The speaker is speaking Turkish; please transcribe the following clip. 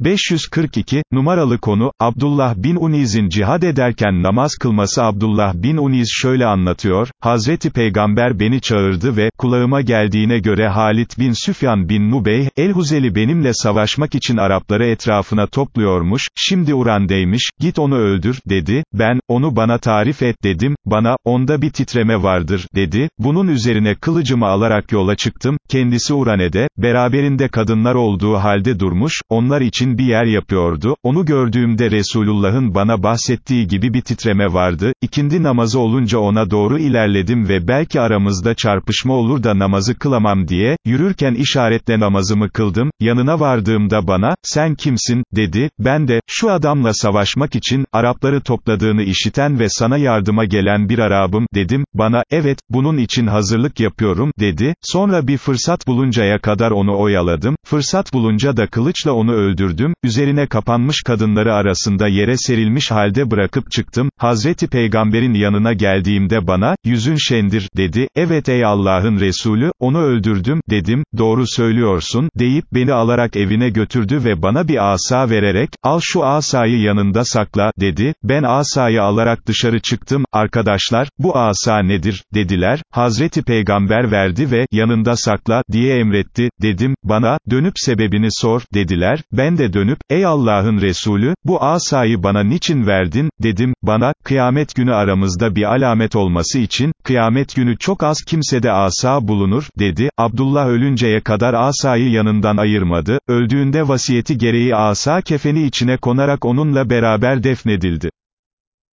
542, numaralı konu, Abdullah bin Uniz'in cihad ederken namaz kılması. Abdullah bin Uniz şöyle anlatıyor, Hazreti Peygamber beni çağırdı ve, kulağıma geldiğine göre Halit bin Süfyan bin Nubeyh, El-Huzeli benimle savaşmak için Arapları etrafına topluyormuş, şimdi Uran'deymiş, git onu öldür, dedi, ben, onu bana tarif et dedim, bana, onda bir titreme vardır, dedi, bunun üzerine kılıcımı alarak yola çıktım, kendisi Urane'de, beraberinde kadınlar olduğu halde durmuş, onlar için bir yer yapıyordu, onu gördüğümde Resulullah'ın bana bahsettiği gibi bir titreme vardı, ikindi namazı olunca ona doğru ilerledim ve belki aramızda çarpışma olur da namazı kılamam diye, yürürken işaretle namazımı kıldım, yanına vardığımda bana, sen kimsin, dedi, ben de, şu adamla savaşmak için, Arapları topladığını işiten ve sana yardıma gelen bir Arabım, dedim, bana, evet, bunun için hazırlık yapıyorum, dedi, sonra bir fırsat buluncaya kadar onu oyaladım, fırsat bulunca da kılıçla onu öldürdüm, gördüm, üzerine kapanmış kadınları arasında yere serilmiş halde bırakıp çıktım, Hazreti Peygamber'in yanına geldiğimde bana, yüzün şendir, dedi, evet ey Allah'ın Resulü, onu öldürdüm, dedim, doğru söylüyorsun, deyip beni alarak evine götürdü ve bana bir asa vererek, al şu asayı yanında sakla, dedi, ben asayı alarak dışarı çıktım, arkadaşlar, bu asa nedir, dediler, Hazreti Peygamber verdi ve, yanında sakla, diye emretti, dedim, bana, dönüp sebebini sor, dediler, ben de dönüp, ey Allah'ın Resulü, bu asayı bana niçin verdin, dedim, bana, kıyamet günü aramızda bir alamet olması için, kıyamet günü çok az kimsede asa bulunur, dedi, Abdullah ölünceye kadar asayı yanından ayırmadı, öldüğünde vasiyeti gereği asa kefeni içine konarak onunla beraber defnedildi.